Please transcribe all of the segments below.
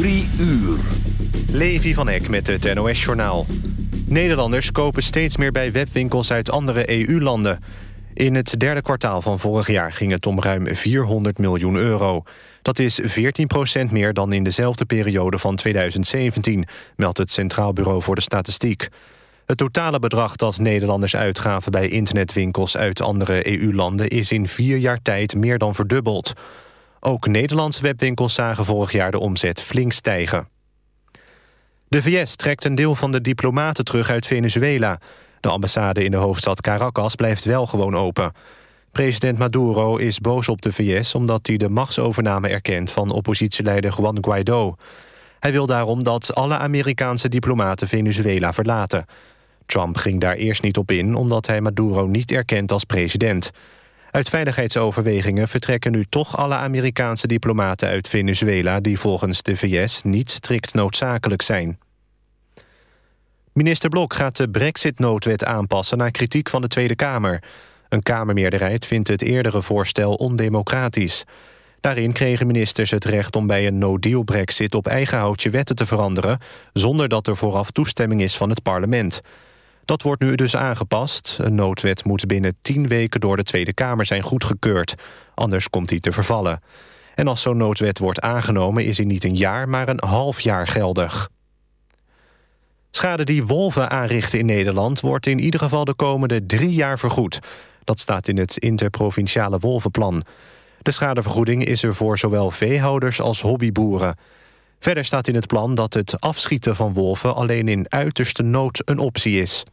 Drie uur. Levi van Eck met het NOS-journaal. Nederlanders kopen steeds meer bij webwinkels uit andere EU-landen. In het derde kwartaal van vorig jaar ging het om ruim 400 miljoen euro. Dat is 14% meer dan in dezelfde periode van 2017... meldt het Centraal Bureau voor de Statistiek. Het totale bedrag dat Nederlanders uitgaven bij internetwinkels uit andere EU-landen... is in vier jaar tijd meer dan verdubbeld. Ook Nederlandse webwinkels zagen vorig jaar de omzet flink stijgen. De VS trekt een deel van de diplomaten terug uit Venezuela. De ambassade in de hoofdstad Caracas blijft wel gewoon open. President Maduro is boos op de VS omdat hij de machtsovername erkent... van oppositieleider Juan Guaido. Hij wil daarom dat alle Amerikaanse diplomaten Venezuela verlaten. Trump ging daar eerst niet op in omdat hij Maduro niet erkent als president. Uit veiligheidsoverwegingen vertrekken nu toch alle Amerikaanse diplomaten uit Venezuela... die volgens de VS niet strikt noodzakelijk zijn. Minister Blok gaat de brexit-noodwet aanpassen... naar kritiek van de Tweede Kamer. Een Kamermeerderheid vindt het eerdere voorstel ondemocratisch. Daarin kregen ministers het recht om bij een no-deal brexit... op eigen houtje wetten te veranderen... zonder dat er vooraf toestemming is van het parlement... Dat wordt nu dus aangepast. Een noodwet moet binnen tien weken door de Tweede Kamer zijn goedgekeurd. Anders komt die te vervallen. En als zo'n noodwet wordt aangenomen is die niet een jaar, maar een half jaar geldig. Schade die wolven aanrichten in Nederland... wordt in ieder geval de komende drie jaar vergoed. Dat staat in het interprovinciale wolvenplan. De schadevergoeding is er voor zowel veehouders als hobbyboeren. Verder staat in het plan dat het afschieten van wolven... alleen in uiterste nood een optie is.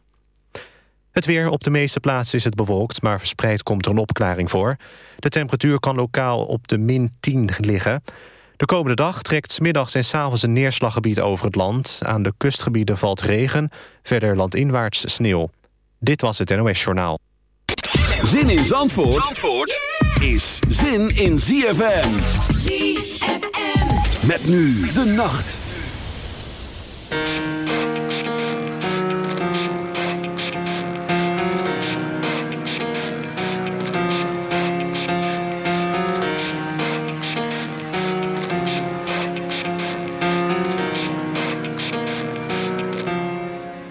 Het weer op de meeste plaatsen is het bewolkt... maar verspreid komt er een opklaring voor. De temperatuur kan lokaal op de min 10 liggen. De komende dag trekt middags en s avonds een neerslaggebied over het land. Aan de kustgebieden valt regen, verder landinwaarts sneeuw. Dit was het NOS Journaal. Zin in Zandvoort, Zandvoort is zin in ZFM. ZFM. Met nu de nacht.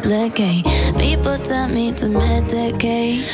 complicate. People tell me to meditate.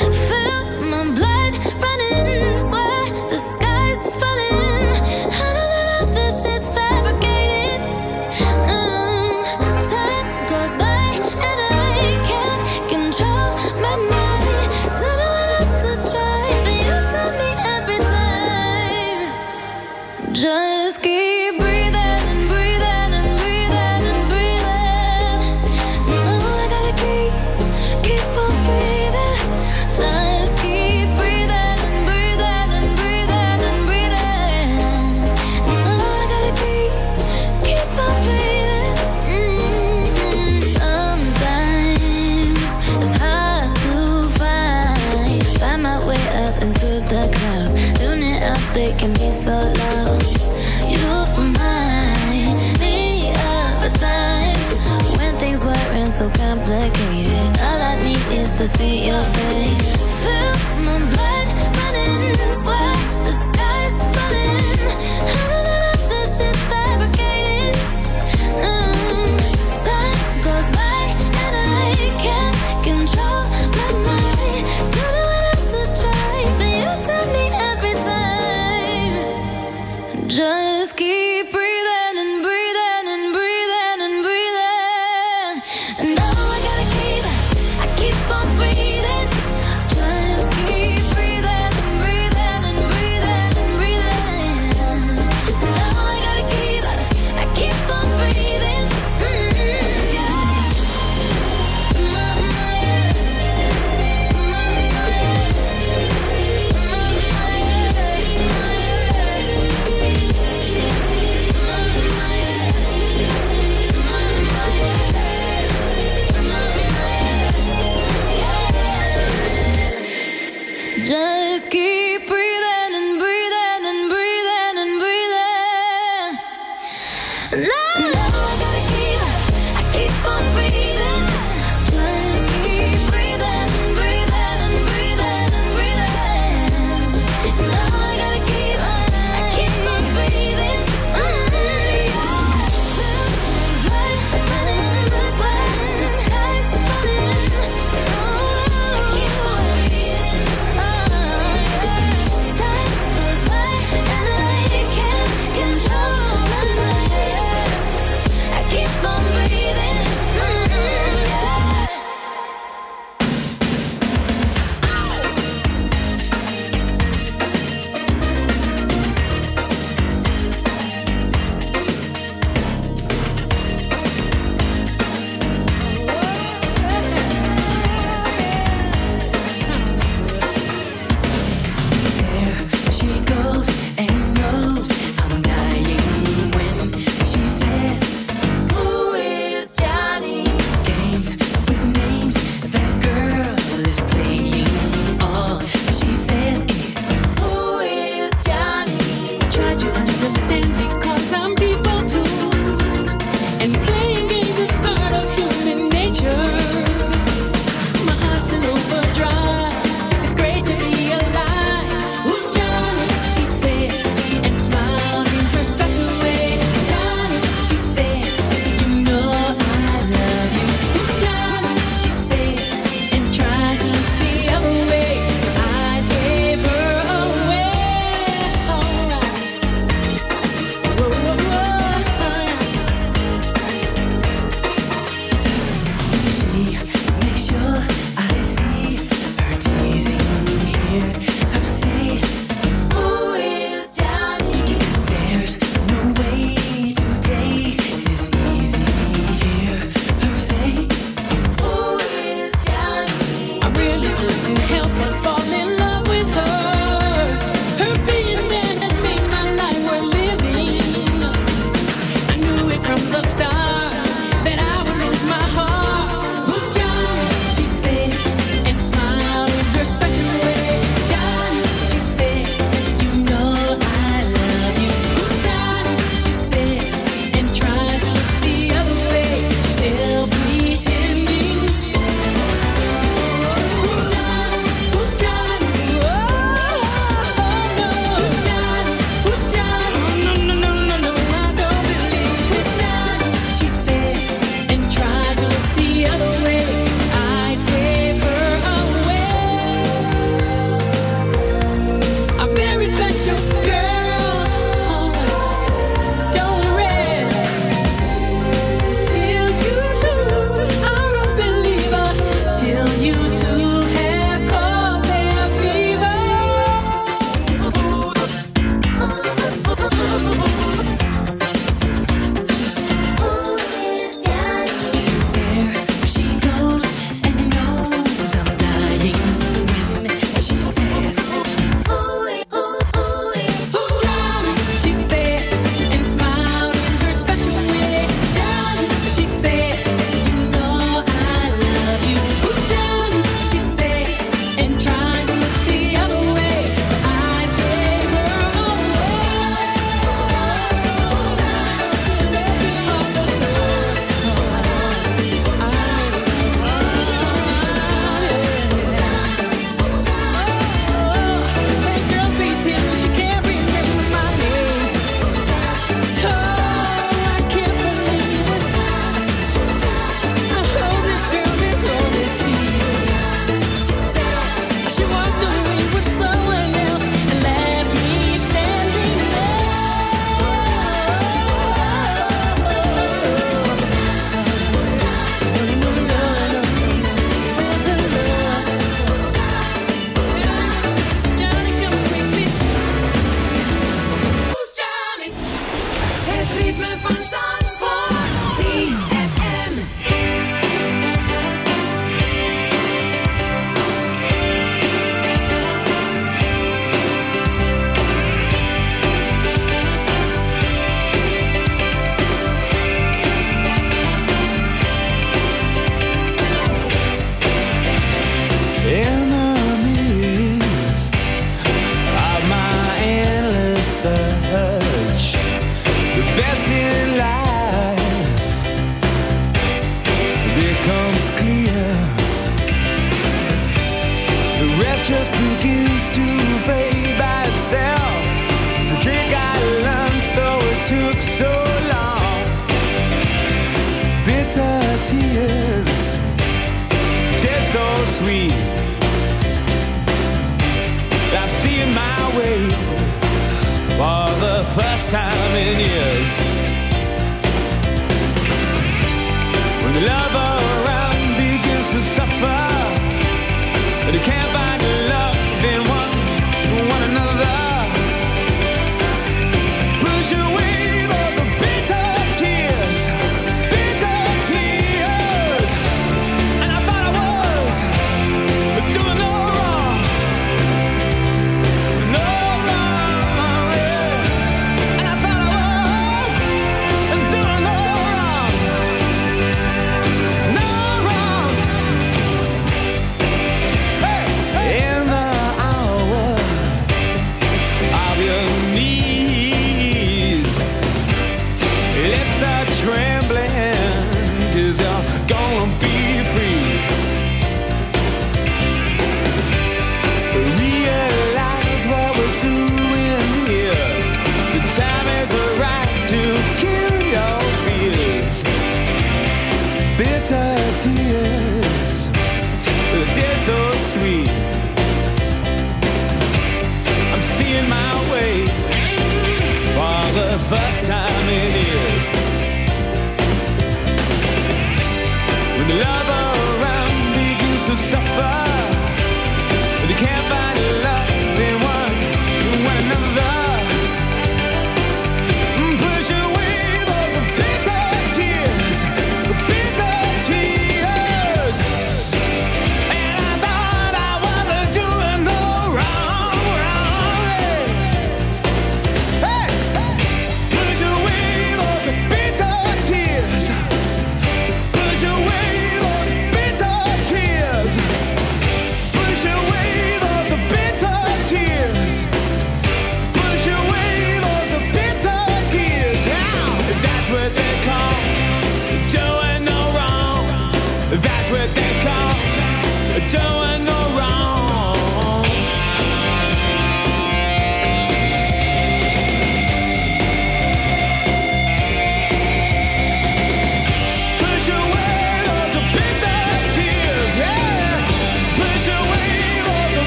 never see your face.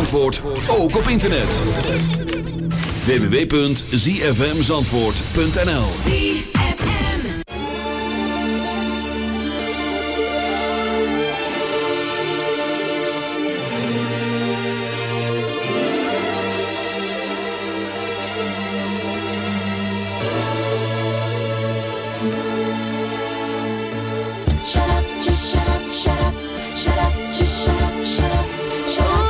Zandvoort, ook op internet. www.zfmzandvoort.nl Shut up, shut up,